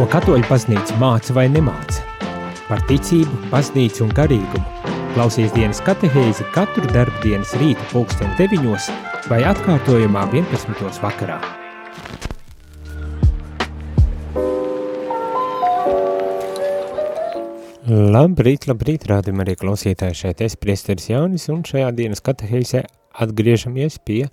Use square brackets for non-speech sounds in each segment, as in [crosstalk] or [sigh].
Ko katoļu baznīca māca vai nemāca? Par ticību, baznīcu un garīgumu. Klausies dienas katehēzi katru darbdienas rīta pulksten 9 vai atkārtojumā 11. vakarā. Labrīt, labrīt, rādījumā arī klausītāji šeit es, priesteris Jaunis, un šajā dienas katehēzē atgriežamies pie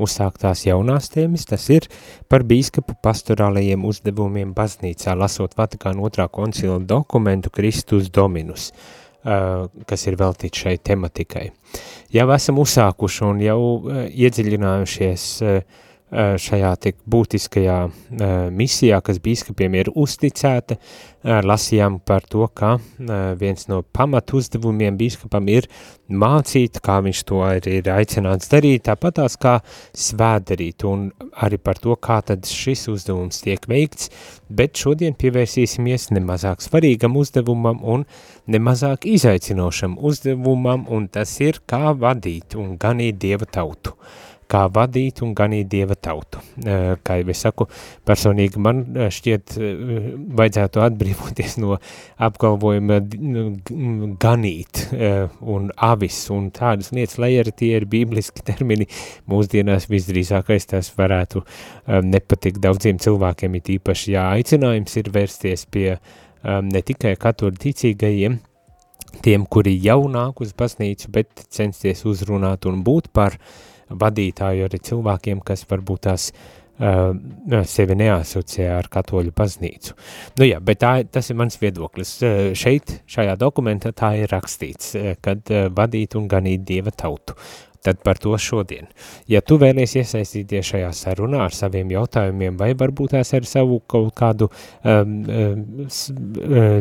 uzsāktās jaunās tēmas, tas ir par bīskapu pastorālajiem uzdevumiem baznīcā, lasot Vatikāna otrā koncila dokumentu Kristus Dominus, kas ir veltīts šai tematikai. Jau esam uzsākuši un jau iedziļinājušies uh, šajā tik būtiskajā uh, misijā, kas bīskapiem ir uzticēta, uh, lasījām par to, ka viens no pamatu uzdevumiem bīskapam ir mācīt, kā viņš to ir, ir aicināts darīt, tāpat tās kā svētdarīt, un arī par to, kā tad šis uzdevums tiek veikts, bet šodien pievērsīsimies nemazāk svarīgam uzdevumam un nemazāk izaicinošam uzdevumam, un tas ir kā vadīt un ganīt Dieva tautu. Uh, kā vadīt un ganīt Dieva tautu. Kā jau es saku, personīgi man šķiet vajadzētu atbrīvoties no apgalvojuma nu, ganīt un avis un tādas lietas, lai arī tie ir bībliski termini, mūsdienās visdrīzākais tas varētu nepatikt daudziem cilvēkiem, it īpaši, jā, aicinājums ir vērsties pie ne tikai katoļu ticīgajiem, tiem, kuri jau nāk uz baznīcu, bet censties uzrunāt un būt par uh, vadītāju arī cilvēkiem, kas varbūt tās uh, sevi neasociē ar katoļu baznīcu. Nu jā, bet tā, tas ir mans viedoklis. Uh, šeit, šajā dokumentā tā ir rakstīts, uh, kad uh, vadīt un ganīt Dieva tautu tad par to šodien. Ja tu vēlies iesaistīties šajā sarunā ar saviem jautājumiem, vai varbūt tās ar savu kaut kādu um, um,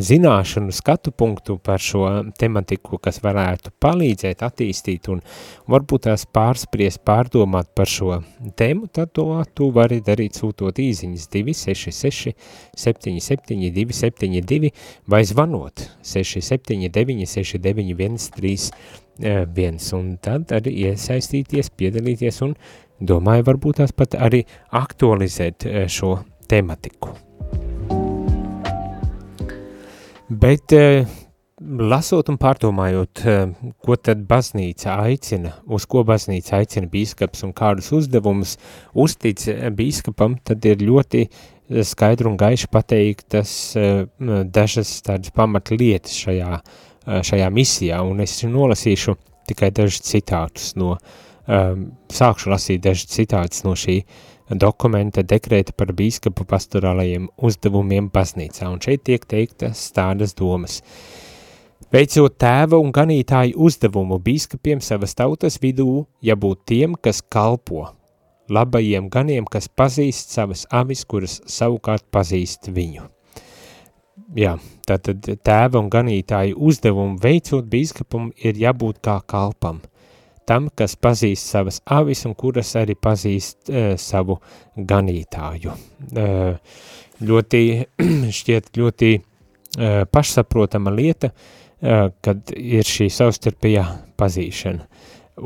zināšanu skatu punktu par šo tematiku, kas varētu palīdzēt attīstīt un varbūt tās pārspries, pārdomāt par šo tēmu, tad to tu vari darīt sūtot īziņas 266 77 272 vai zvanot 679 69 131 viens, un tad arī iesaistīties, piedalīties un domāju, varbūt tās pat arī aktualizēt šo tematiku. Bet lasot un pārdomājot, ko tad baznīca aicina, uz ko baznīca aicina bīskaps un kādus uzdevumus uztic bīskapam, tad ir ļoti skaidru un gaiši pateiktas dažas tādas pamatlietas šajā uh, Eh, šajā misijā, un es nolasīšu tikai dažus citātus no, um, sākšu lasīt dažus citātus no šī dokumenta dekrēta par bīskapu pastorālajiem uzdevumiem baznīcā, un šeit tiek teiktas tādas domas. Veicot tēva un ganītāju uzdevumu bīskapiem savas tautas vidū, jābūt tiem, kas kalpo, labajiem ganiem, kas pazīst savas avis, kuras savukārt pazīst viņu jā, tātad tēva un ganītāju uzdevumu veicot bīskapam ir jābūt kā kalpam, tam, kas pazīst savas avis un kuras arī pazīst uh, savu ganītāju. Uh, ļoti, [clears throat] šķiet ļoti uh, pašsaprotama lieta, uh, kad ir šī savstarpējā pazīšana,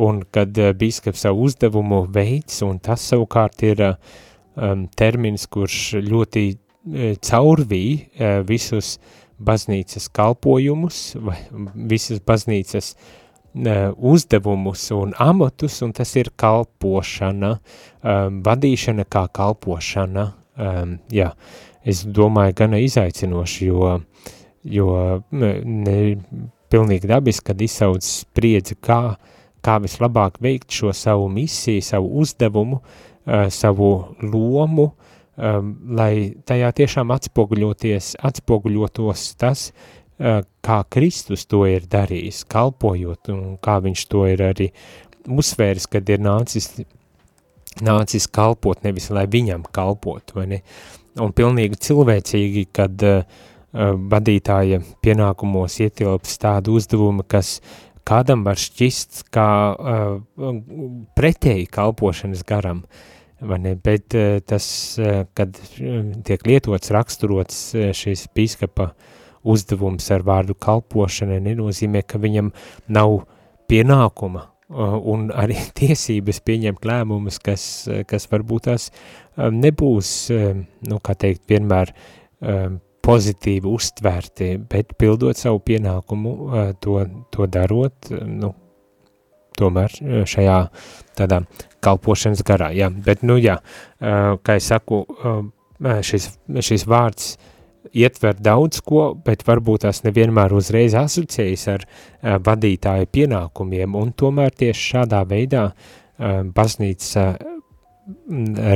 un kad uh, bīskaps savu uzdevumu veids, un tas savukārt ir um, termins, kurš ļoti E, caurvīja e, visus baznīcas kalpojumus, vai visas baznīcas e, uzdevumus un amatus, un tas ir kalpošana, vadīšana kā kalpošana, jā, es domāju, gana izaicinoši, jo, jo ne, pilnīgi dabiski, kad izsauc spriedzi, kā, kā vislabāk veikt šo savu misiju, savu uzdevumu, savu lomu, um, lai tajā tiešām atspoguļoties, atspoguļotos tas, uh, kā Kristus to ir darījis, kalpojot, un kā viņš to ir arī uzsvērs, kad ir nācis, nācis kalpot, nevis lai viņam kalpot, vai ne? Un pilnīgi cilvēcīgi, kad uh, uh vadītāja pienākumos ietilps tādu uzdevumu, kas kādam var šķist kā uh, pretēji kalpošanas garam, uh, vai ne, bet eh, tas, eh, kad eh, tiek lietots, raksturots šis bīskapa uzdevums ar vārdu kalpošana, nenozīmē, ka viņam nav pienākuma un arī [laughs] tiesības pieņemt lēmumus, kas, kas varbūt tās nebūs, nu, kā teikt, vienmēr pozitīvi uztverti, bet pildot savu pienākumu, to, to darot, nu, tomēr šajā tādā kalpošanas garā, jā, bet, nu, jā, uh, kā es saku, uh, šis, šis vārds ietver daudz ko, bet varbūt tas nevienmēr uzreiz asociējas ar vadītāju pienākumiem, un tomēr tieši šādā veidā baznīca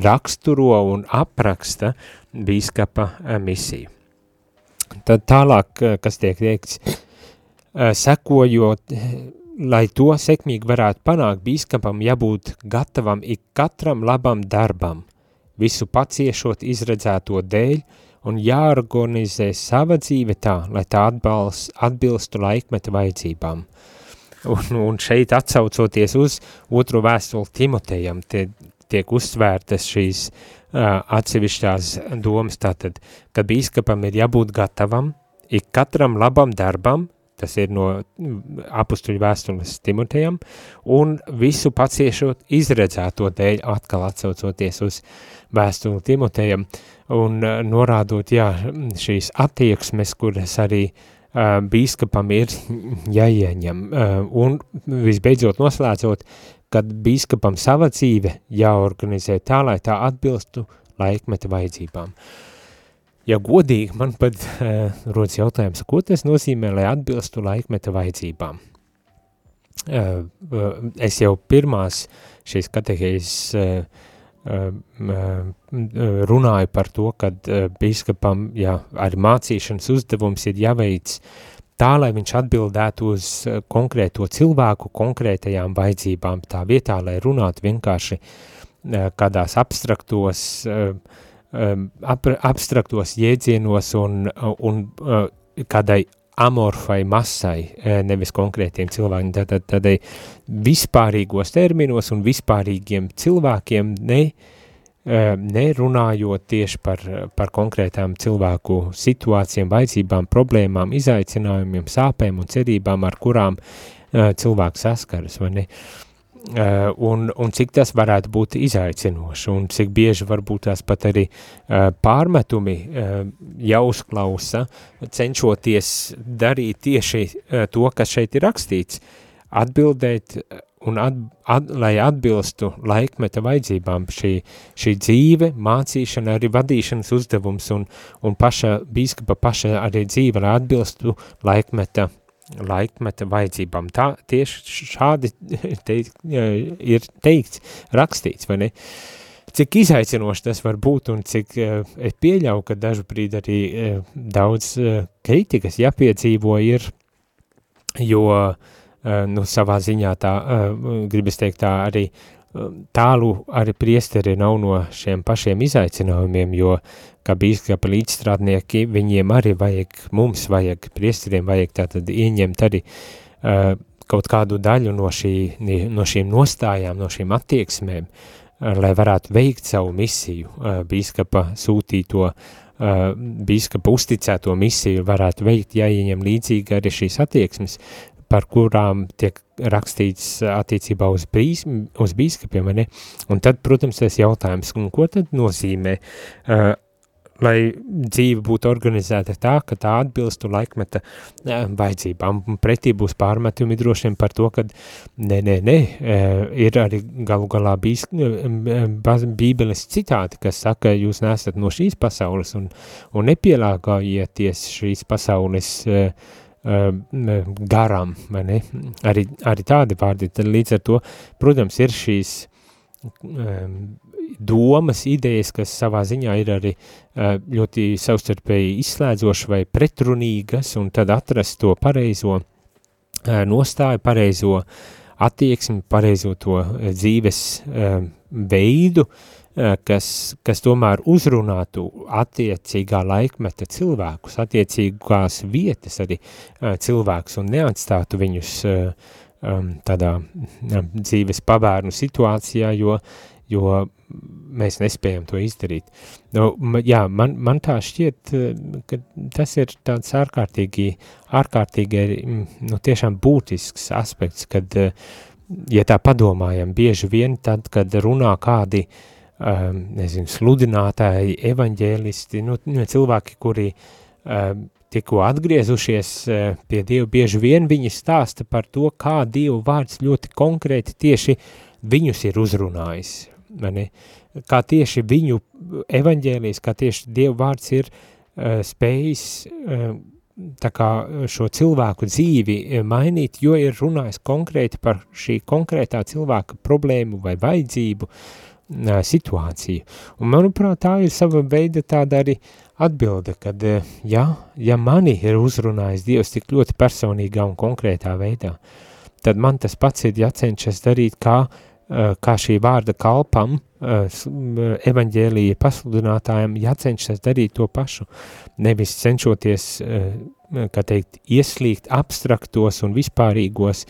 raksturo un apraksta bīskapa misiju. Tad tālāk, kas tiek teikts, sekojot, lai to sekmīgi varētu panākt, bīskapam jābūt gatavam ik katram labam darbam, visu paciešot izredzēto dēļ un jāorganizē sava dzīve tā, lai tā atbalst, atbilstu laikmeta vajadzībām. Un, un šeit atsaucoties uz otro vēstuli Timotejam, tie, tiek uzsvērtas šīs uh, atsevišķās domas, tātad, ka bīskapam ir jābūt gatavam ik katram labam darbam, tas ir no apustuļu vēstules Timotejam, un visu paciešot izredzēto dēļ, atkal atsaucoties uz vēstuli Timotejam, un uh, norādot, jā, šīs attieksmes, kuras arī uh, bīskapam ir [laughs] jāieņem, uh, un visbeidzot noslēdzot, kad bīskapam sava dzīve jāorganizē tā, lai tā atbilstu laikmeta vajadzībām. Uh, ja godīgi, man pat uh, rodas jautājums, ko tas nozīmē, lai atbilstu laikmeta vajadzībām. Uh, uh, es jau pirmās šīs katehēzes uh, runāju par to, ka biskupam jā, arī mācīšanas uzdevums ir jāveic tā, lai viņš atbildētu uz konkrēto cilvēku konkrētajām vajadzībām, tā vietā, lai runātu vienkārši kādās abstraktos uh, ap, abstraktos jēdzienos un, un uh, kādai amorfai masai, uh, nevis konkrētiem cilvēkiem, tad, tādai vispārīgos terminos un vispārīgiem cilvēkiem, ne, uh, nerunājot tieši par, par konkrētām cilvēku situācijām, vajadzībām, problēmām, izaicinājumiem, sāpēm un cerībām, ar kurām uh, cilvēks saskaras, vai ne? Uh, Uh, un, un cik tas varētu būt izaicinoši, un cik bieži varbūt tās pat arī uh, pārmetumi uh, jāuzklausa, cenšoties darīt tieši to, kas šeit ir rakstīts, atbildēt un at, at, lai atbilstu laikmeta vajadzībām šī, šī dzīve, mācīšana, arī vadīšanas uzdevums un, un paša bīskapa paša arī dzīve, lai atbilstu laikmeta laikmeta vajadzībām. Tā tieši šādi [laughs] teikt, ir teikts, rakstīts, vai ne? Cik izaicinoši tas var būt un cik uh, es pieļauju, ka dažu brīdi arī uh, daudz uh, kritikas jāpiedzīvo ir, jo, uh, nu, savā ziņā tā, uh, gribas teikt tā arī tālu arī priesteri nav no šiem pašiem izaicinājumiem, jo kā bīskapa līdzstrādnieki, viņiem arī vajag, mums vajag, priesteriem vajag tātad ieņemt arī uh, kaut kādu daļu no, šī, no šīm nostājām, no šīm attieksmēm, uh, lai varētu veikt savu misiju, uh, bīskapa sūtīto, uh, bīskapa uzticēto misiju varētu veikt, jāieņem līdzīgi arī šīs attieksmes, par kurām tiek rakstīts attiecībā uz, brīs, uz bīskapiem, vai ne? Un tad, protams, tas jautājums, un ko tad nozīmē uh, lai dzīve būtu organizēta tā, ka tā atbilstu laikmeta vajadzībām. Pretī būs pārmetumi droši vien par to, ka nē, nē, nē, ir arī galu galā bijis bībeles citāti, kas saka, jūs nesat no šīs pasaules un, un nepielāgājieties šīs pasaules garam, vai ne? Arī, arī tādi vārdi, tad līdz ar to, protams, ir šīs domas, idejas, kas savā ziņā ir arī ļoti savstarpēji izslēdzoši vai pretrunīgas, un tad atrast to pareizo nostāju, pareizo attieksmi, pareizo to dzīves veidu, kas, kas tomēr uzrunātu attiecīgā laikmeta cilvēkus, attiecīgās vietas arī cilvēkus un neatstātu viņus tādā dzīves pabērnu situācijā, jo jo mēs nespējam to izdarīt. Nu, jā, man, man tā šķiet, ka tas ir tāds ārkārtīgi, ārkārtīgi, nu, tiešām būtisks aspekts, kad, ja tā padomājam, bieži vien tad, kad runā kādi um, nezinu, sludinātāji, evaņģēlisti, nu, nu, cilvēki, kuri um, tikko atgriezušies uh, pie Dieva, bieži vien viņi stāsta par to, kā Dieva vārds ļoti konkrēti tieši viņus ir uzrunājis, mani, kā tieši viņu evaņģēlijas, kā tieši Dieva vārds ir uh, spējis uh, tā kā šo cilvēku dzīvi mainīt, jo ir runājis konkrēti par šī konkrētā cilvēka problēmu vai vajadzību uh, situāciju. Un manuprāt, tā ir sava veida tāda arī atbilde, kad, ja, ja mani ir uzrunājis Dievs tik ļoti personīgā un konkrētā veidā, tad man tas pats ir jācenšas darīt kā uh, kā šī vārda kalpam, evaņģēlīja pasludinātājiem jācenšas darīt to pašu, nevis cenšoties, kā teikt, ieslīgt abstraktos un vispārīgos,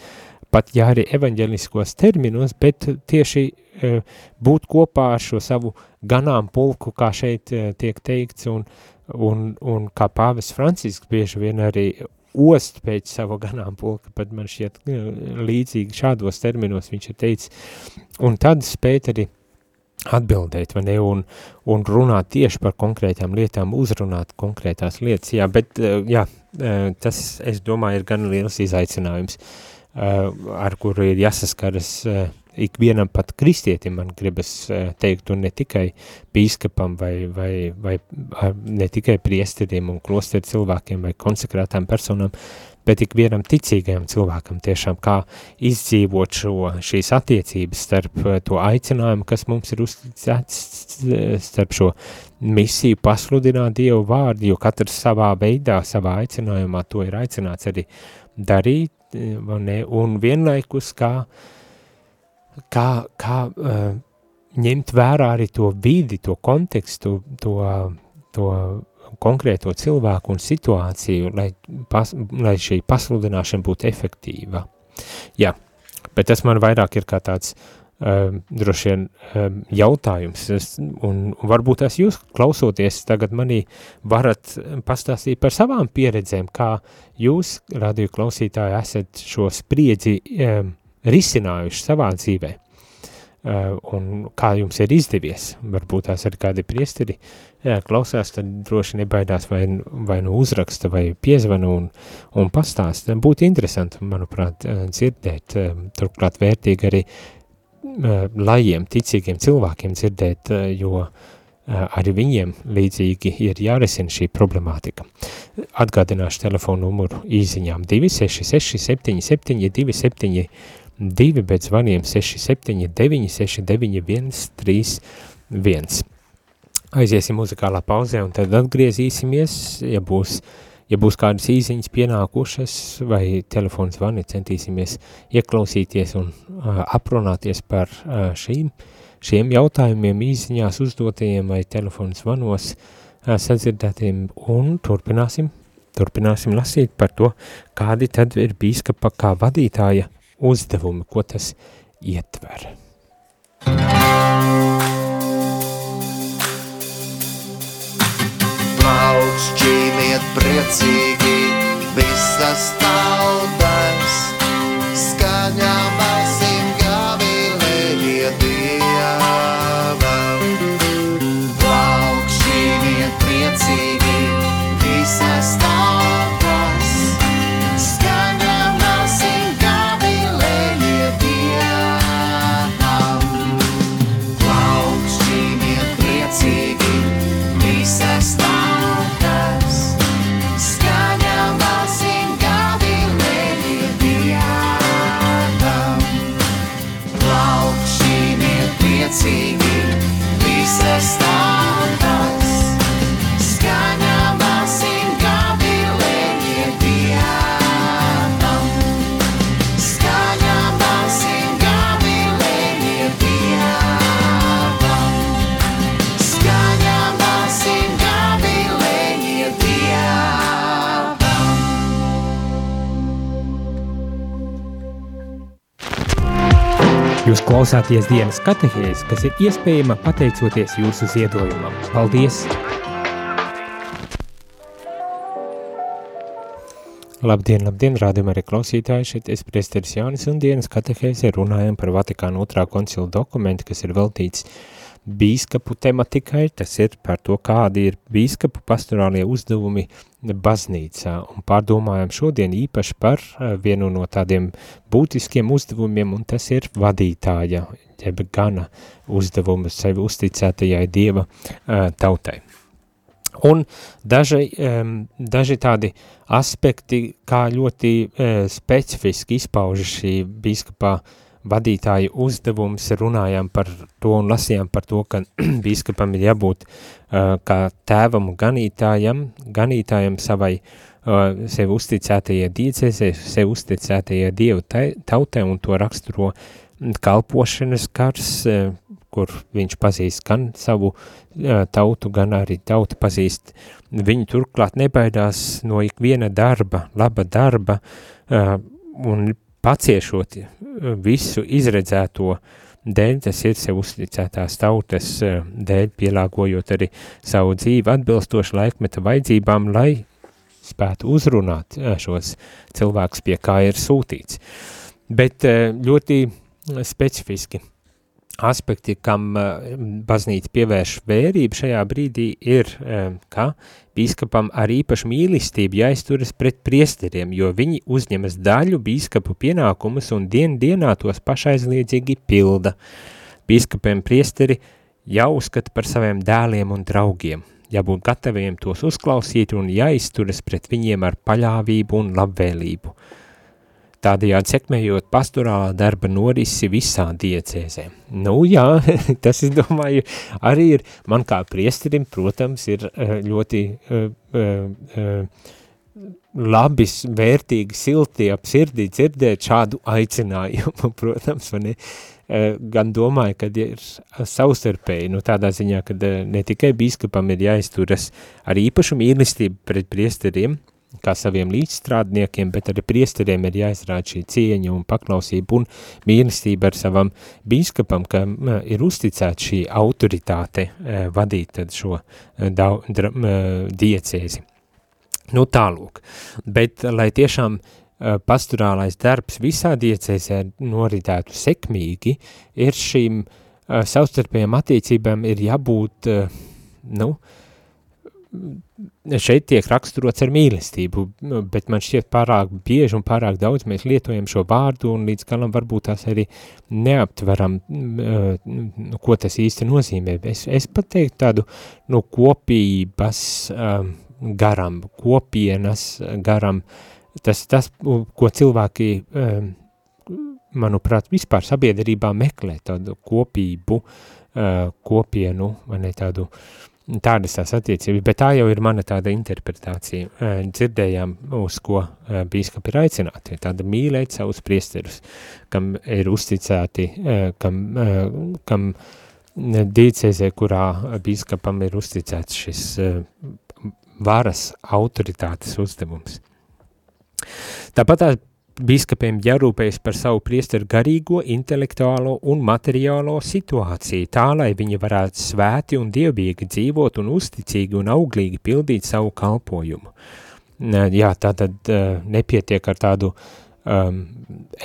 pat ja arī evaņģeliskos terminos, bet tieši būt kopā ar šo savu ganām pulku, kā šeit tiek teikts, un, un, un kā pāvis Francisks bieži vien arī ost pēc savu ganāmpulka, pat man šķiet līdzīgi šādos terminos viņš ir teicis, un tad spēt arī atbildēt, vai ne, un, un runāt tieši par konkrētām lietām, uzrunāt konkrētās lietas, jā, bet, jā, tas, es domāju, ir gan liels izaicinājums, eh, ar kuru ir jāsaskaras ikvienam pat kristietim, man gribas eh, teikt, un ne tikai bīskapam vai, vai, vai ne tikai priesteriem un klosteru cilvēkiem vai konsekrētām personām, bet ikvienam ticīgajam cilvēkam tiešām kā izdzīvot šo, šīs attiecības starp eh, to aicinājumu, kas mums ir uzticēts, starp šo misiju pasludināt Dievu vārdu, jo katrs savā veidā, savā aicinājumā to ir aicināts arī darīt, eh, ne, un vienlaikus kā kā, kā uh, ņemt vērā arī to vidi, to kontekstu, to, to konkrēto cilvēku un situāciju, lai, pas, lai šī pasludināšana būtu efektīva. Jā, bet tas man vairāk ir kā tāds uh, droši vien jautājums, es, un, varbūt tas jūs klausoties tagad manī varat pastāstīt par savām pieredzēm, kā jūs, radio klausītāji, esat šo spriedzi risinājuši savā dzīvē, un kā jums ir izdevies, varbūt tās ir kādi priesteri, klausās, tad droši nebaidās vai, vai nu uzraksta vai piezvana un, un pastāst. Būtu interesanti, manuprāt, dzirdēt, turklāt vērtīgi arī lajiem, ticīgiem cilvēkiem dzirdēt, jo arī viņiem līdzīgi ir jārisina šī problemātika. Atgādināšu telefonu numuru īziņām 266 77 27 2, bet zvaniem 679 691 31. Aiziesim muzikālā pauzē un tad atgriezīsimies, ja būs, ja būs kādas īziņas pienākušas vai telefons zvani, centīsimies ieklausīties un uh, aprunāties par uh, šīm, šiem jautājumiem īziņās uzdotajiem vai telefons zvanos uh, sadzirdētiem un turpināsim, turpināsim lasīt par to, kādi tad ir bīskapa kā vadītāja uzdevumi, ko tas ietver. Plaukšķīniet priecīgi visas tautas, skaņām Jūs klausāties dienas katehēs, kas ir iespējama pateicoties jūsu ziedojumam. Paldies! Labdien, labdien, rādījumā arī klausītāji, šeit es priesteris Jānis un dienas katehēs runājam par Vatikāna otrā koncila dokumentu, kas ir veltīts bīskapu tematikai, tas ir par to, kādi ir bīskapu pastorālie uzdevumi baznīcā, un pārdomājam šodien īpaši par uh, vienu no tādiem būtiskiem uzdevumiem, un tas ir vadītāja, jeb gana uzdevumu sevi uzticētajai Dieva uh, tautai. Un daži, daži tādi aspekti, kā ļoti uh, specifiski izpaužas šī bīskapā vadītāja uzdevums, runājām par to un lasījām par to, ka [clears throat] bīskapam ir jābūt uh, kā tēvam un ganītājam, ganītājam savai uh, sev uzticētajai diecēsē, sev uzticētajai dievu tautai un to raksturo kalpošanas kars, uh, kur viņš pazīst gan savu uh, tautu, gan arī tauta pazīst. Viņi turklāt nebaidās no ikviena darba, laba darba, uh, un paciešot visu izredzēto dēļ, tas ir sev uzticētās tautas dēļ, pielāgojot arī savu dzīvi atbilstoši laikmeta vajadzībām, lai spētu uzrunāt šos cilvēkus, pie kā ir sūtīts. Bet ļoti specifiski aspekti, kam baznīca pievērš vērību šajā brīdī, ir, ka bīskapam ar īpašu mīlestību jāizturas pret priesteriem, jo viņi uzņemas daļu bīskapu pienākumus un dien dienā tos pašaizliedzīgi pilda. Bīskapiem priesteri jāuzskata par saviem dēliem un draugiem, jābūt gataviem tos uzklausīt un jāizturas pret viņiem ar paļāvību un labvēlību tādējādi sekmējot pastorālā darba norisi visā diecēzē. Nu jā, [laughs] tas, es domāju, arī ir, man kā priesterim, protams, ir eh, ļoti uh, uh, labi, vērtīgi, silti ap sirdī dzirdēt šādu aicinājumu, [laughs] protams, vai ne, gan domāju, ka ir savstarpēji, nu tādā ziņā, ka ne tikai bīskapam ir jāizturas ar īpašu mīlestību pret priesteriem, kā saviem līdzstrādniekiem, bet arī priesteriem ir jāizrāda šī cieņa un paklausība un mīlestība ar savam bīskapam, ka ir uzticēta šī autoritāte e, vadīt šo e, dra, diecēzi. Nu tālūk, bet lai tiešām e, pastorālais darbs visā diecēzē noritētu sekmīgi, ir šīm savstarpējām attiecībām ir jābūt, nu, uh, šeit tiek raksturots ar mīlestību, bet man šķiet pārāk bieži un pārāk daudz mēs lietojam šo vārdu un līdz galam varbūt tās arī neaptveram, nu, ko tas īsti nozīmē. Es, es pat teiktu tādu, nu, kopības um, garam, kopienas garam, tas, tas, ko cilvēki, um, manuprāt, vispār sabiedrībā meklē, tādu kopību, kopienu, vai ne tādu, uh, Tādas tās attiecības, bet tā jau ir mana tāda interpretācija. Dzirdējām, uz ko bīskapi ir aicināti, tāda mīlēt savus priesterus, kam ir uzticēti, kam, kam dīcēzē, kurā bīskapam ir uzticēts šis varas autoritātes uzdevums. Tāpat tās Bīskapiem jārūpējas par savu priesteru garīgo, intelektuālo un materiālo situāciju, tā, lai viņi varētu svēti un dievbīgi dzīvot un uzticīgi un auglīgi pildīt savu kalpojumu. Jā, tā tad nepietiek ar tādu um,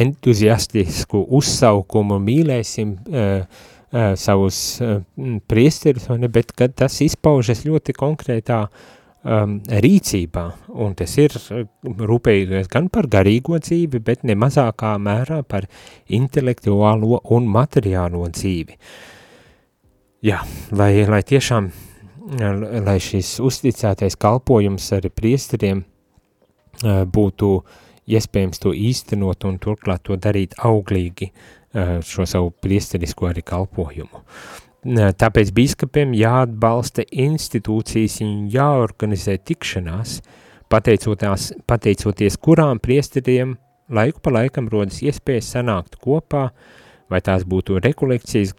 entuziastisku uzsaukumu, mīlēsim uh, uh, savus uh, priesterus, bet kad tas izpaužas ļoti konkrētā uh, um, rīcībā, un tas ir uh, rūpējoties gan par garīgo dzīvi, bet ne mazākā mērā par intelektuālo un materiālo dzīvi. Jā, lai, lai tiešām, lai šis uzticētais kalpojums arī priesteriem uh, būtu iespējams to īstenot un turklāt to darīt auglīgi uh, šo savu priesterisko arī kalpojumu. Tāpēc biskupiem jāatbalsta institūcijas un jāorganizē tikšanās, pateicoties, pateicoties kurām priesteriem laiku pa laikam rodas iespējas sanākt kopā, vai tās būtu rekolekcijas,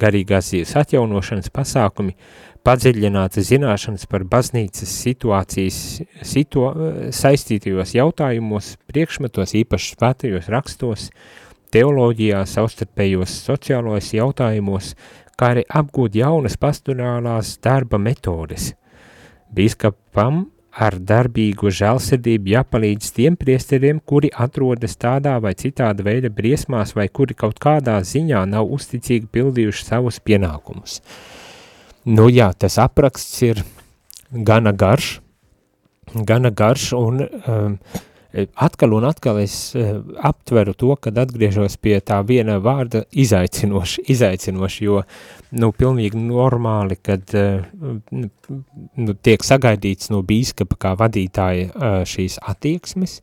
garīgās dzīves atjaunošanas pasākumi, padziļinātas zināšanas par baznīcas situācijas situ, saistītajos jautājumos, priekšmetos, īpaši svētajos rakstos, teoloģijā, savstarpējos sociālojos jautājumos, kā arī apgūt jaunas pastorālās darba metodes. Bīskapam ar darbīgu žēlsirdību jāpalīdz tiem priesteriem, kuri atrodas tādā vai citāda veida briesmās vai kuri kaut kādā ziņā nav uzticīgi pildījuši savus pienākumus. Nu jā, tas apraksts ir gana garš, gana garš un um, atkal un atkal es uh, aptveru to, kad atgriežos pie tā viena vārda izaicinoši, [laughs] izaicinoši, jo, nu, pilnīgi normāli, kad uh, nu, tiek sagaidīts no bīskapa kā vadītāja šīs attieksmes,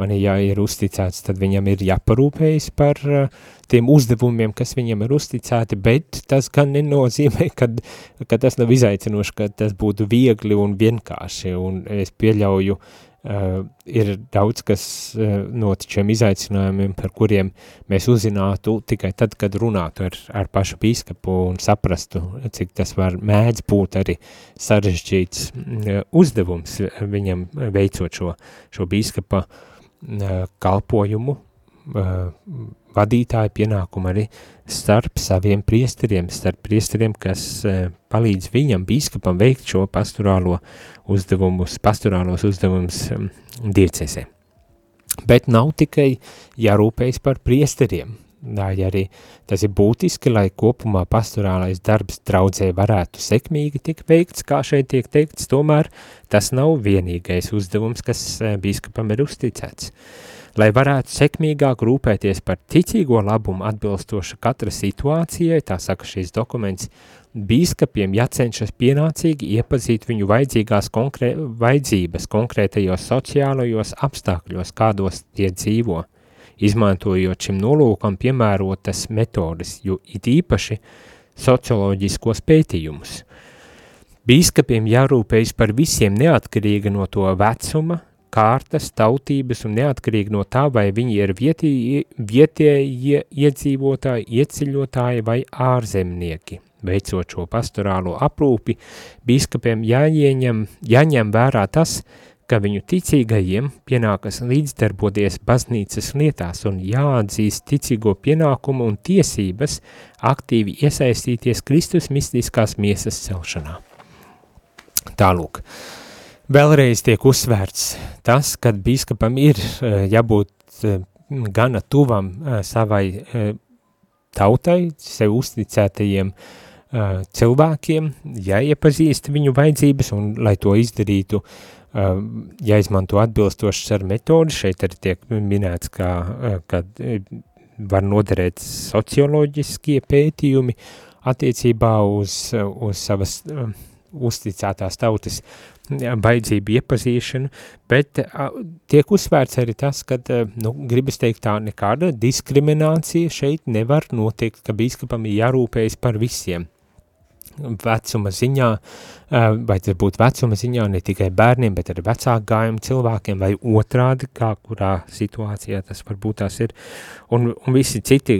man ja ir uzticēts, tad viņam ir jāparūpējas par tiem uzdevumiem, kas viņam ir uzticēti, bet tas gan nenozīmē, [laughs] ka, ka tas nav izaicinoši, ka tas būtu viegli un vienkārši, un es pieļauju, uh, ir daudz kas uh, no šiem izaicinājumiem, par kuriem mēs uzzinātu tikai tad, kad runātu ar, ar pašu bīskapu un saprastu, cik tas var mēdz būt arī sarežģīts uh, uzdevums viņam veicot šo, šo bīskapa uh, kalpojumu, vadītāju pienākumu arī starp saviem priesteriem, starp priesteriem, kas palīdz viņam, bīskapam, veikt šo pastorālo uzdevumus, pastorālos uzdevumus diecesē. Bet nav tikai jārūpējas par priesteriem, Lai arī tas ir būtiski, lai kopumā pastorālais darbs draudzē varētu sekmīgi tik veikts, kā šeit tiek teikts, tomēr tas nav vienīgais uzdevums, kas bīskapam ir uzticēts. Lai varētu sekmīgāk rūpēties par ticīgo labumu atbilstoši katra situācijai, tā saka šīs dokuments, bīskapiem jācenšas pienācīgi iepazīt viņu vajadzīgās konkrē, vajadzības konkrētajos sociālajos apstākļos, kādos tie dzīvo – izmantojot šim nolūkam piemērotas metodes, jo it īpaši socioloģiskos pētījumus. Bīskapiem jārūpējas par visiem neatkarīgi no to vecuma, kārtas, tautības un neatkarīgi no tā, vai viņi ir vietēji, vietēji iedzīvotāji, ieceļotāji vai ārzemnieki. Veicot šo pastorālo aprūpi, bīskapiem jāieņem, jāņem vērā tas, ka viņu ticīgajiem pienākas līdzdarboties baznīcas lietās un jāatzīst ticīgo pienākumu un tiesības aktīvi iesaistīties Kristus mistiskās miesas celšanā. Tālūk, vēlreiz tiek uzsvērts tas, kad bīskapam ir eh, jābūt eh, gana tuvam eh, savai tautai, sev uzticētajiem cilvēkiem, jāiepazīst viņu vajadzības un, lai to izdarītu, jāizmanto atbilstošas ar metodi, šeit arī tiek minēts, kā, kad var noderēt socioloģiskie pētījumi attiecībā uz, uz savas uzticētās tautas baidzību iepazīšanu, bet tiek uzsvērts arī tas, ka, nu, gribas teikt tā, nekāda diskriminācija šeit nevar notiekt, ka bīskapam ir jārūpējas par visiem. Vecuma ziņā, vai tas būtu vecuma ziņā ne tikai bērniem, bet arī vecāku gājumu cilvēkiem, vai otrādi, kā kurā situācijā tas varbūt tās ir, un, un visi citi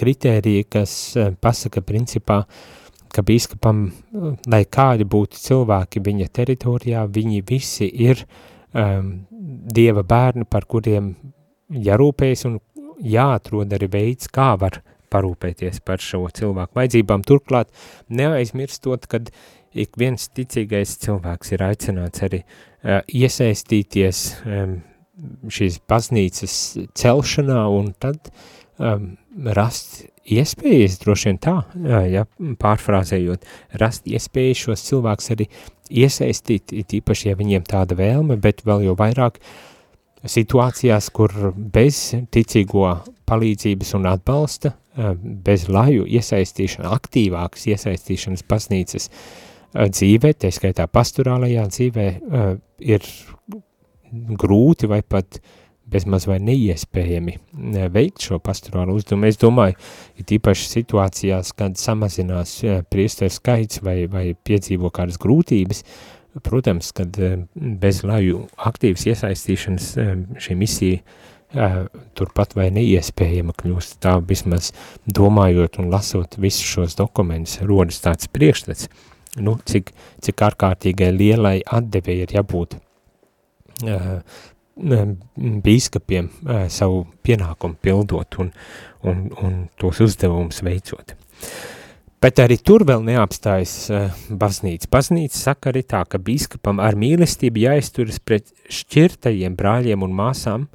kritēriji, kas pasaka principā, ka bīskapam, lai kādi būtu cilvēki viņa teritorijā, viņi visi ir um, dieva bērni, par kuriem jārūpējas un jāatrod arī veids, kā var parūpēties par šo cilvēku vajadzībām. Turklāt neaizmirstot, kad ik viens ticīgais cilvēks ir aicināts arī uh, iesaistīties um, šīs baznīcas celšanā un tad um, rast iespējas, droši vien tā, ja, pārfrāzējot, rast iespējas šos cilvēkus arī iesaistīt, tīpaši, ja viņiem tāda vēlme, bet vēl jau vairāk situācijās, kur bez ticīgo palīdzības un atbalsta bez laju iesaistīšana, aktīvākas iesaistīšanas baznīcas dzīvē, tā skaitā pastorālajā dzīvē, ir grūti vai pat bezmaz vai neiespējami veikt šo pastorālu uzdevumu. Es domāju, ir īpaši situācijās, kad samazinās priesteru skaits vai, vai piedzīvo kādas grūtības, protams, kad bez laju aktīvas iesaistīšanas šī misija turpat vai neiespējama kļūst tā vismaz domājot un lasot visus šos dokumentus, rodas tāds priekšstats, nu, cik, cik ārkārtīgai lielai atdevē ir jābūt bīskapiem uh, savu pienākumu pildot un, un, un tos uzdevumus veicot. Bet arī tur vēl neapstājas uh, baznīca. Baznīca saka arī tā, ka bīskapam ar mīlestību jāizturas pret šķirtajiem brāļiem un māsām,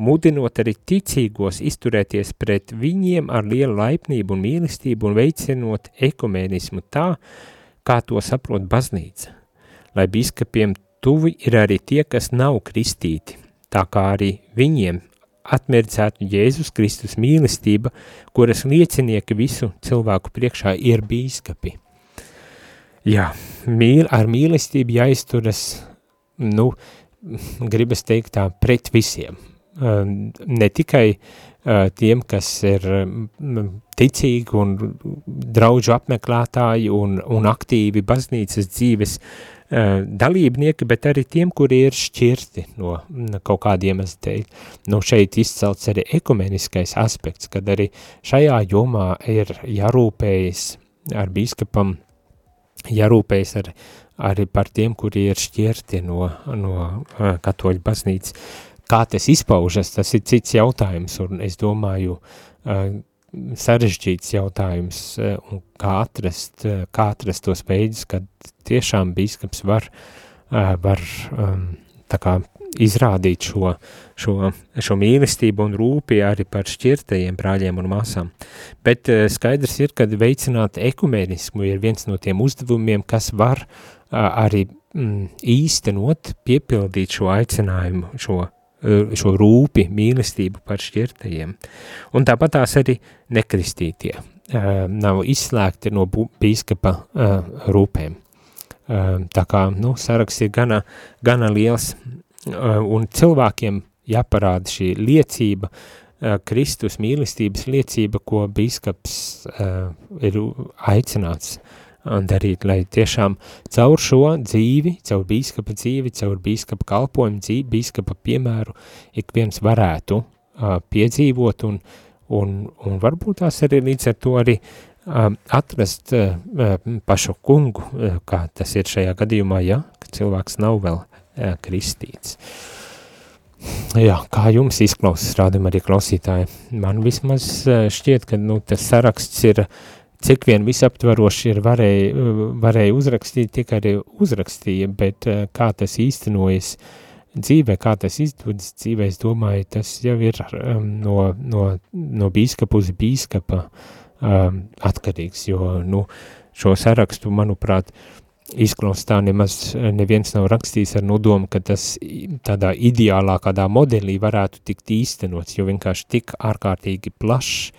mudinot arī ticīgos izturēties pret viņiem ar lielu laipnību un mīlestību un veicinot ekumēnismu tā, kā to saprot baznīca, lai biskupiem tuvi ir arī tie, kas nav kristīti, tā kā arī viņiem atmirdzētu Jēzus Kristus mīlestība, kuras liecinieki visu cilvēku priekšā ir bīskapi. Jā, mīl, ar mīlestību jāizturas, nu, gribas teikt tā, pret visiem. Ne tikai tiem, kas ir ticīgi un draudžu apmeklētāji un, un aktīvi baznīcas dzīves dalībnieki, bet arī tiem, kuri ir šķirti no kaut kādiem iemeslu Nu, šeit izcelts arī ekumeniskais aspekts, kad arī šajā jomā ir jārūpējas ar bīskapam, jārūpējas ar, arī par tiem, kuri ir šķirti no, no katoļu baznīcas. Kā tas izpaužas, tas ir cits jautājums, un es domāju, sarežģīts jautājums, un kā atrast, kā atrast tos veidus, kad tiešām bīskaps var, var tā kā izrādīt šo, šo, šo mīlestību un rūpi arī par šķirtajiem brāļiem un māsām. Bet skaidrs ir, ka veicināt ekumenismu ir viens no tiem uzdevumiem, kas var arī mm, īstenot, piepildīt šo aicinājumu, šo šo rūpi, mīlestību par šķirtajiem. Un tāpat tās arī nekristītie uh, nav izslēgti no bīskapa uh, rūpēm. Tā kā, nu, saraksts ir gana, gana liels, un cilvēkiem jāparāda šī liecība, Kristus mīlestības liecība, ko bīskaps ir aicināts darīt, lai tiešām caur šo dzīvi, caur bīskapa dzīvi, caur bīskapa kalpojumu dzīvi, bīskapa piemēru, ik viens varētu uh, piedzīvot un, un, un varbūt tās arī līdz ar to arī uh, atrast uh, pašu kungu, uh, kā tas ir šajā gadījumā, ja, cilvēks nav vēl uh, kristīts. Jā, kā jums izklausās, rādam arī klausītāji? Man vismaz šķiet, ka nu, tas saraksts ir uh, cik vien visaptvaroši ir varēja, varēja uzrakstīt, tik arī uzrakstīja, bet eh, kā tas īstenojas dzīvē, kā tas izdodas dzīvē, es domāju, tas jau ir um, no, no, no bīskapa uz bīskapa um, atkarīgs, jo, nu, šo sarakstu, manuprāt, izklausās tā nemaz neviens nav rakstījis ar nodomu, ka tas tādā ideālā kādā modelī varētu tikt īstenots, jo vienkārši tik ārkārtīgi plašs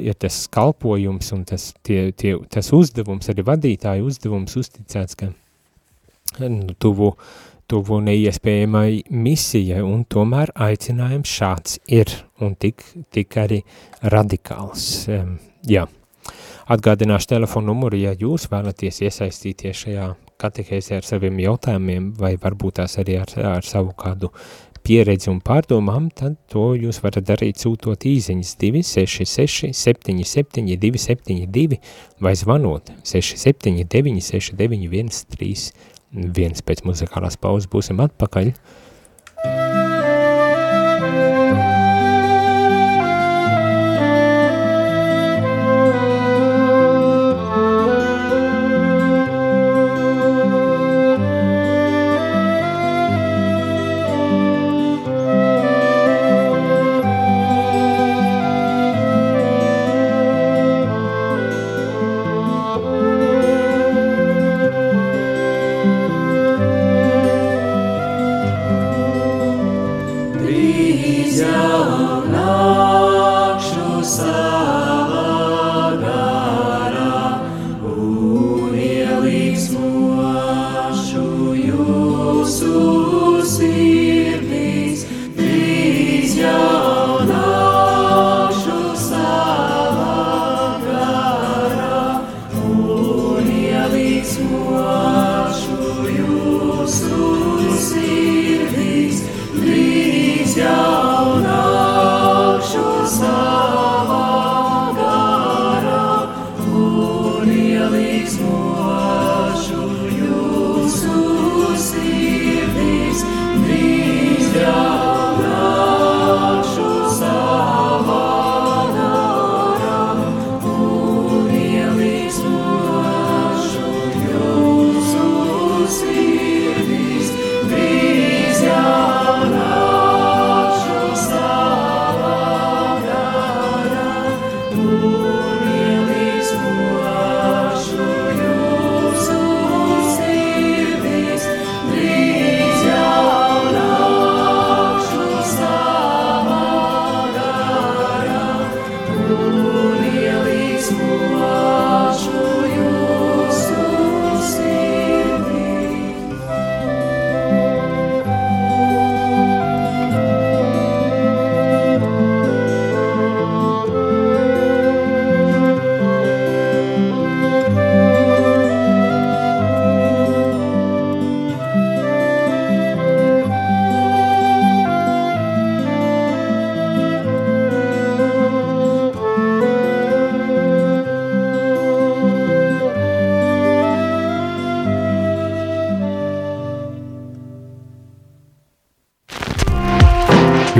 ir tas kalpojums un tas, tie, tie, tas uzdevums, arī vadītāju uzdevums uzticēts, ka nu, tuvu, tuvu neiespējamai misijai, un tomēr aicinājums šāds ir, un tik, tik arī radikāls. Um, jā. Atgādināšu telefonu numuru, ja jūs vēlaties iesaistīties šajā katehēzē ar saviem jautājumiem, vai varbūt tās arī ar, ar savu kādu pieredzi un pārdomām, tad to jūs varat darīt sūtot īziņas 266 77 272 vai zvanot 679 69 131 pēc muzikālās pauzes būsim atpakaļ.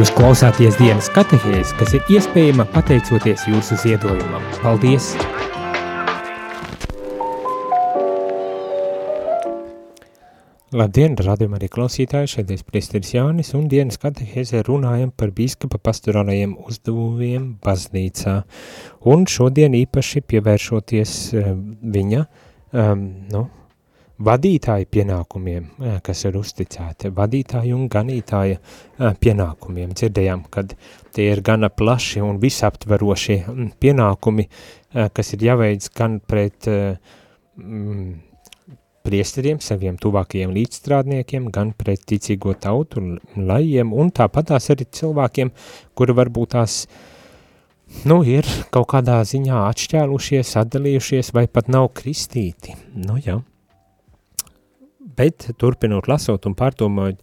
Jūs klausāties dienas katehēs, kas ir iespējama pateicoties jūsu ziedojumam. Paldies! Labdien, radījumā arī klausītāji, šeit ir priesteris Jānis un dienas katehēzē runājam par bīskapa pastorālajiem uzdevumiem baznīcā. Un šodien īpaši pievēršoties uh, viņa um, nu, vadītāja pienākumiem, kas ir uzticēti, vadītāja un ganītāja pienākumiem. Dzirdējām, kad tie ir gana plaši un visaptverošie pienākumi, uh, kas ir jāveic gan pret mm, priesteriem, saviem tuvākajiem līdzstrādniekiem, gan pret ticīgo tautu, lajiem, un tāpatās arī cilvēkiem, kuri varbūt tās, nu, ir kaut kādā ziņā atšķēlušies, atdalījušies, vai pat nav kristīti. Nu, jā. Bet, turpinot lasot un pārdomājot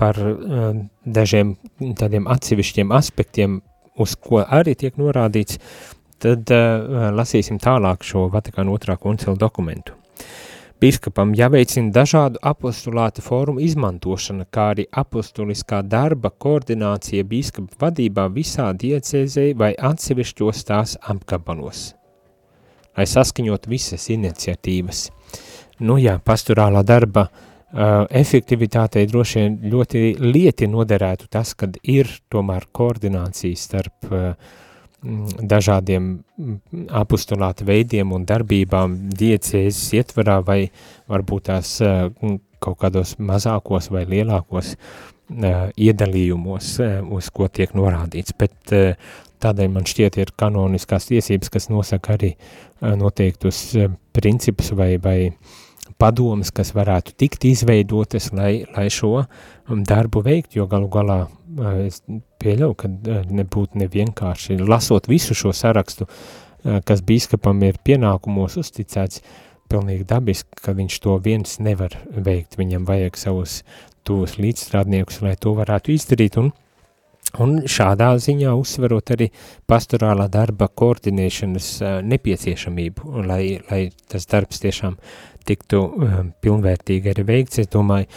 par uh, dažiem tādiem atsevišķiem aspektiem, uz ko arī tiek norādīts, tad uh, lasīsim tālāk šo Vatikāna otrā koncila dokumentu. Biskupam jāveicina dažādu apostulāta formu izmantošana, kā arī apostuliskā darba koordinācija biskupa vadībā visā diecēzē vai atsevišķos tās apgabalos, lai saskaņot visas iniciatīvas. Nu jā, pastorālā darba uh, efektivitātei droši vien ļoti lieti noderētu tas, kad ir tomēr koordinācija starp uh, Mm, dažādiem mm, apostulāta veidiem un darbībām diecēzes ietvarā vai varbūt tās eh, kaut kādos mazākos vai lielākos uh, iedalījumos, uh, uz ko tiek norādīts, bet uh, tādēļ man šķiet ir kanoniskās tiesības, kas nosaka arī noteiktus principus vai, vai padomas, kas varētu tikt izveidotas, lai, lai šo um, darbu veikt, jo galu galā es pieļauju, ka nebūtu nevienkārši. Lasot visu šo sarakstu, kas bīskapam ir pienākumos uzticēts, pilnīgi dabiski, ka viņš to viens nevar veikt. Viņam vajag savus tos līdzstrādniekus, lai to varētu izdarīt, un, un šādā ziņā uzsverot arī pastorālā darba koordinēšanas nepieciešamību, lai, lai tas darbs tiešām tiktu um, pilnvērtīgi arī veikts. Es domāju,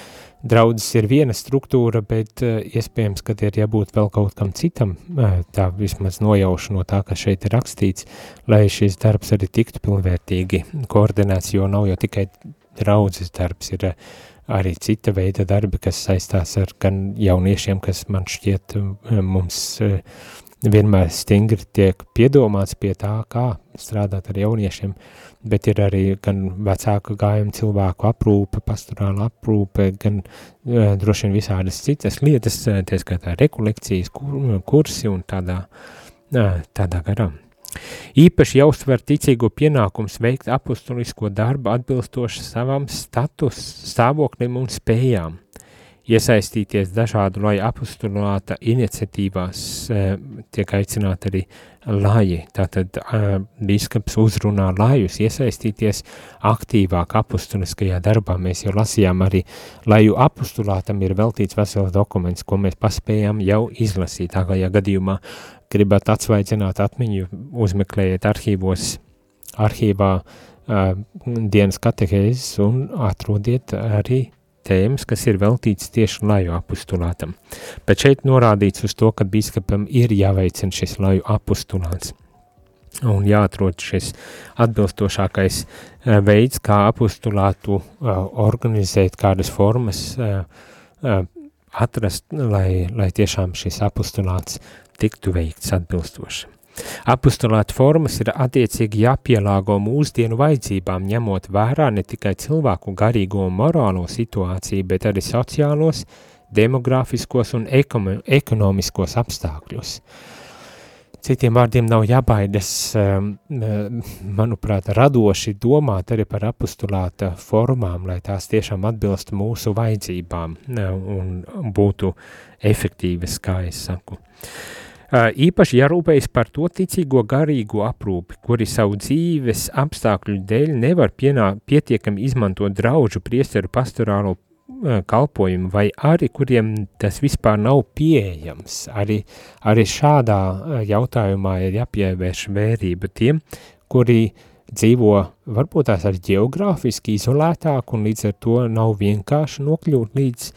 draudzes ir viena struktūra, bet uh, iespējams, ka ir jābūt vēl kaut kam citam, uh, tā vismaz nojaušu no tā, kas šeit ir rakstīts, lai šis darbs arī tiktu pilnvērtīgi koordinēts, jo nav jau tikai draudzes darbs, ir uh, arī cita veida darbi, kas saistās ar gan jauniešiem, kas man šķiet mums vienmēr stingri tiek piedomāts pie tā, kā strādāt ar jauniešiem, bet ir arī gan vecāku gājumu cilvēku aprūpe, pastorāla aprūpe, gan uh, droši vien visādas citas lietas, tie skatā rekolekcijas, kur, kursi un tādā, uh, tādā garā. Īpaši jāuztver ticīgo pienākums veikt apustulisko darbu atbilstoši savam status, stāvoklim un spējām iesaistīties dažādu lai apostulāta iniciatīvās, tiek aicināti arī laji, tātad bīskaps uzrunā lajus iesaistīties aktīvāk apustuliskajā darbā. Mēs jau lasījām arī, laju apostulātam ir veltīts vesels dokuments, ko mēs paspējām jau izlasīt. Tākajā gadījumā gribat atsvaidzināt atmiņu, uzmeklējiet arhīvos, arhīvā uh, dienas katehēzes un atrodiet arī tēmas, kas ir veltīts tieši laju apustulātam. Bet šeit norādīts uz to, ka biskupam ir jāveicina šis laju apustulāts. Un jāatrod šis atbilstošākais uh, veids, kā apustulātu uh, organizēt kādas formas, uh, atrast, lai, lai tiešām šis apustulāts tiktu veikts atbilstoši. Apostolāta formas ir attiecīgi jāpielāgo mūsdienu vajadzībām, ņemot vērā ne tikai cilvēku garīgo un morālo situāciju, bet arī sociālos, demografiskos un ekonomiskos apstākļus. Citiem vārdiem nav jābaidas, um, manuprāt, radoši domāt arī par apostulāta formām, lai tās tiešām atbilst mūsu vajadzībām un būtu efektīvas, kā es saku. Uh, Īpaši jārūpējas par to ticīgo garīgo aprūpi, kuri savu dzīves apstākļu dēļ nevar pienā, pietiekami izmantot draugu priesteru pastorālo kalpojumu, vai arī kuriem tas vispār nav pieejams. Arī, arī šādā jautājumā ir jāpievērš vērība tiem, kuri dzīvo varbūt tās arī geogrāfiski izolētāk un līdz ar to nav vienkārši nokļūt līdz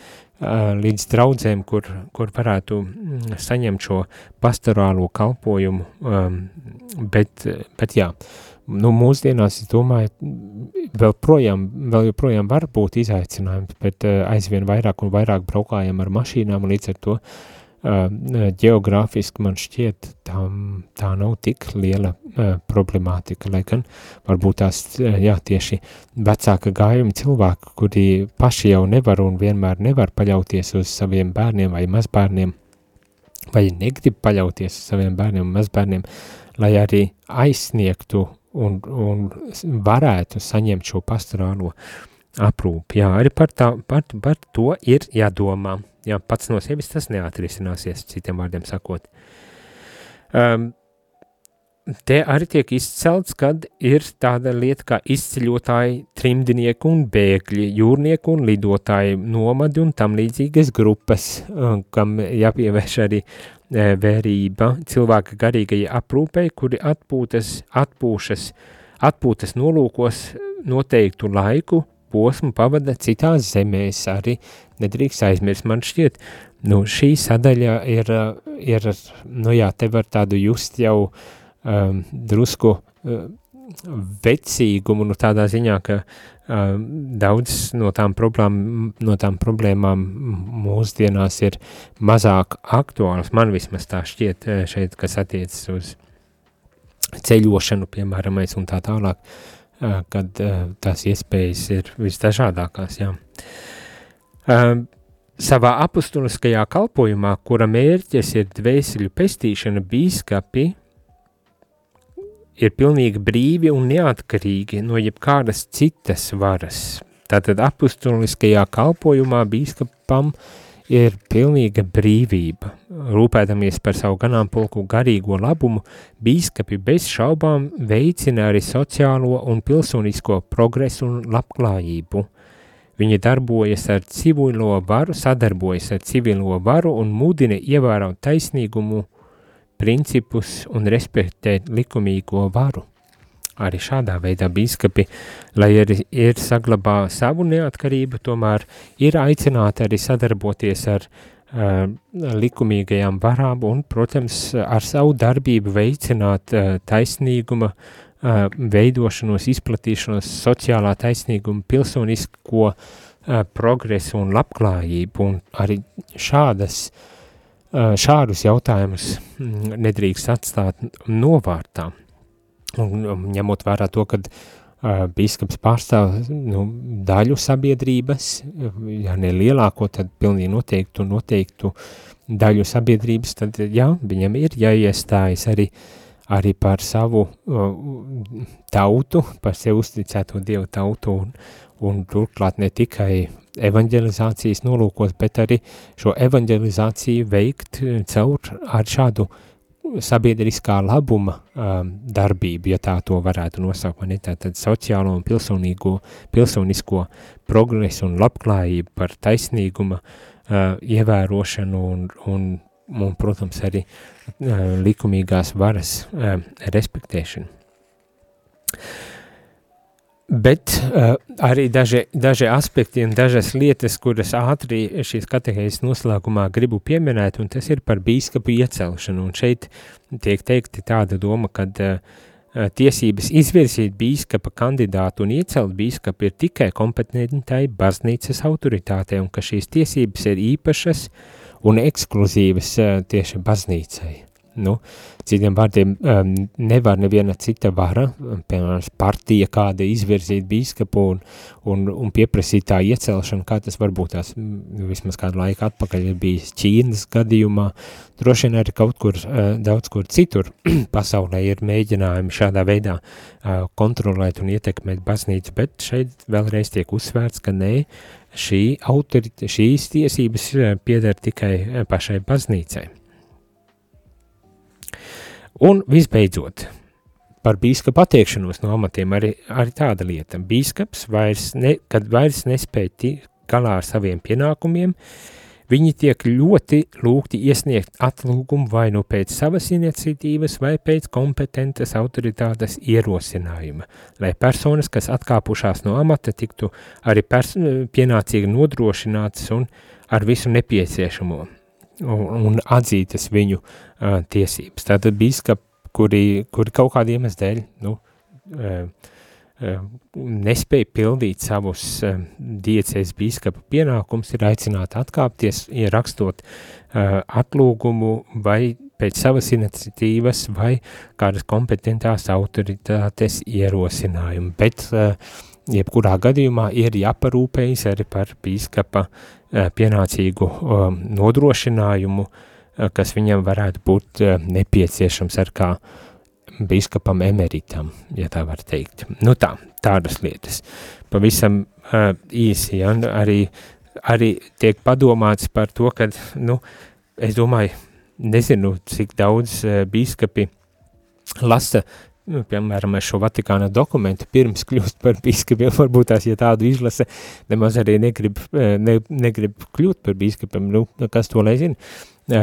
līdz draudzēm, kur, kur varētu mm, saņemt šo pastorālo kalpojumu, um, bet, bet jā, nu, mūsdienās, es domāju, vēl projām, vēl joprojām var būt izaicinājums, bet aizvien vairāk un vairāk braukājam ar mašīnām, līdz ar to uh, ģeogrāfiski man šķiet tā, tā nav tik liela problemātika, lai gan varbūt tās, jā, tieši vecāka gājuma cilvēki, kuri paši jau nevar un vienmēr nevar paļauties uz saviem bērniem vai mazbērniem, vai negrib paļauties uz saviem bērniem un mazbērniem, lai arī aizsniegtu un, un varētu saņemt šo pastorālo aprūpi. Jā, arī par, tā, par, par to ir jādomā jā, pats no sevis tas neatrisināsies, citiem vārdiem sakot. Um, te arī tiek izcelts, kad ir tāda lieta kā izceļotāji, trimdinieki un bēgļi, jūrnieki un lidotāji, nomadi un tam līdzīgas grupas, um, kam jāpievērš arī e, vērība cilvēka garīgajai aprūpei, kuri atpūtas, atpūšas, atpūtas nolūkos noteiktu laiku posmu pavada citās zemēs, arī nedrīkst aizmirst. Man šķiet, nu, šī sadaļa ir, ir, nu jā, te var tādu just jau um, drusku uh, vecīgumu, nu tādā ziņā, ka uh, daudz no tām, problēm, no tām problēmām mūsdienās ir mazāk aktuāls. Man vismaz tā šķiet uh, šeit, kas attiecas uz ceļošanu, piemēram, un tā tālāk. Uh, kad tās iespējas ir visdažādākās. Jā. Savā apustuliskajā kalpojumā, kura mērķis ir dvēseļu pestīšana, bīskapi ir pilnīgi brīvi un neatkarīgi no jebkādas citas varas. Tātad apustuliskajā kalpojumā bīskapam uh, ir pilnīga brīvība. Rūpēdamies par savu ganāmpulku garīgo labumu, bīskapi bez šaubām veicina arī sociālo un pilsonisko progresu un labklājību. Viņi darbojas ar civilo varu, sadarbojas ar civilo varu un mudina ievērot taisnīgumu, principus un respektēt likumīgo varu arī šādā veidā bīskapi, lai arī ir saglabā savu neatkarību, tomēr ir aicināti arī sadarboties ar uh, likumīgajām varām un, protams, ar savu darbību veicināt uh, taisnīguma uh, veidošanos, izplatīšanos, sociālā taisnīguma, pilsonisko progresu un labklājību, un arī šādas šādus jautājumus mm, nedrīkst atstāt novārtā. Un, um, ņemot vērā to, ka uh, bīskaps pārstāv nu, daļu sabiedrības, ja ne lielāko, tad pilnīgi noteiktu, noteiktu daļu sabiedrības, tad jā, viņam ir jāiestājas arī, arī par savu uh, tautu, par sev uzticēto dievu tautu un, un turklāt ne tikai evanģelizācijas nolūkos, bet arī šo evanģelizāciju veikt caur ar šādu uh, sabiedriskā labuma um, darbību, ja tā to varētu nosaukt, ne tātad sociālo un pilsonīgo, pilsonisko progresu un labklājību par taisnīguma uh, ievērošanu un, un, un, protams, arī uh, likumīgās varas uh, respektēšanu. Bet uh, arī daži, daži aspekti un dažas lietas, kuras ātri šīs katehēzes noslēgumā gribu pieminēt, un tas ir par bīskapu iecelšanu. Un šeit tiek teikti tāda doma, ka uh, tiesības izvirzīt bīskapa kandidātu un iecelt bīskapu ir tikai kompetentai baznīcas autoritātei, un ka šīs tiesības ir īpašas un ekskluzīvas uh, tieši baznīcai. Nu, citiem vārdiem um, nevar neviena cita vara, piemēram, partija kāda izvirzīt bīskapu un, un, un pieprasīt tā iecelšanu, kā tas varbūt tās vismaz kādu laiku atpakaļ ir bijis Ķīnas gadījumā, droši vien arī kaut kur uh, daudz kur citur [clears throat] pasaulē ir mēģinājumi šādā veidā uh, kontrolēt un ietekmēt baznīcu, bet šeit vēlreiz tiek uzsvērts, ka nē, šī autorita, šīs tiesības pieder tikai pašai baznīcai. Un visbeidzot, par bīskapa attiekšanos no amatiem arī, arī tāda lieta. Bīskaps, vairs ne, kad vairs nespēja galā ar saviem pienākumiem, Viņi tiek ļoti lūgti iesniegt atlūgumu vai nu pēc savas iniciatīvas vai pēc kompetentas autoritātes ierosinājuma, lai personas, kas atkāpušās no amata, tiktu arī pienācīgi nodrošinātas un ar visu nepieciešamo un, un atzītas viņu uh, tiesības. Tātad bīskap, kuri, kuri kaut kādiem iemeslu dēļ, nu, uh, nespēja pildīt savus diecēs bīskapa pienākums, ir aicināti atkāpties, ierakstot atlūgumu vai pēc savas iniciatīvas vai kādas kompetentās autoritātes ierosinājumu, bet jebkurā gadījumā ir jāparūpējas arī par bīskapa pienācīgu nodrošinājumu, kas viņam varētu būt nepieciešams ar kā biskupam emeritam, ja tā var teikt. Nu tā, tādas lietas. Pavisam īsi, ja, arī, arī tiek padomāts par to, ka, nu, es domāju, nezinu, cik daudz biskupi lasa nu, piemēram, šo Vatikāna dokumentu pirms kļūst par biskupiem, varbūt tās, ja tādu izlase, nemaz arī negrib, ne, negrib kļūt par biskupiem, nu, kas to lai zina,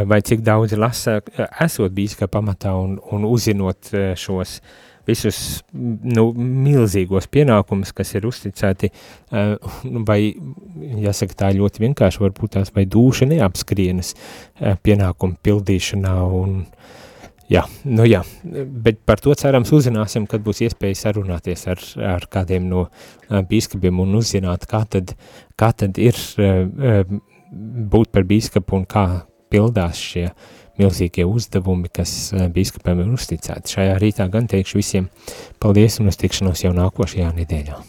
vai cik daudz lasa, esot bīskapa pamatā un, un uzzinot šos visus nu, milzīgos pienākumus, kas ir uzticēti, vai, jāsaka tā ļoti vienkārši, varbūt tās vai dūša neapskrienas pienākumu pildīšanā un, jā, nu jā, bet par to cerams uzzināsim, kad būs iespēja sarunāties ar, ar kādiem no bīskapiem un uzzināt, kā tad, kā tad ir būt par bīskapu un kā, pildās šie milzīgie uzdevumi, kas eh, biskupiem ir uzticēti. Šajā rītā gan teikšu visiem paldies un uz tikšanos jau nākošajā nedēļā.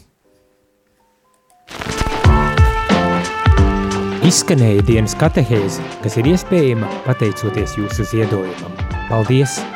Izskanēja dienas katehēze, kas ir iespējama pateicoties jūsu ziedojumam. Paldies!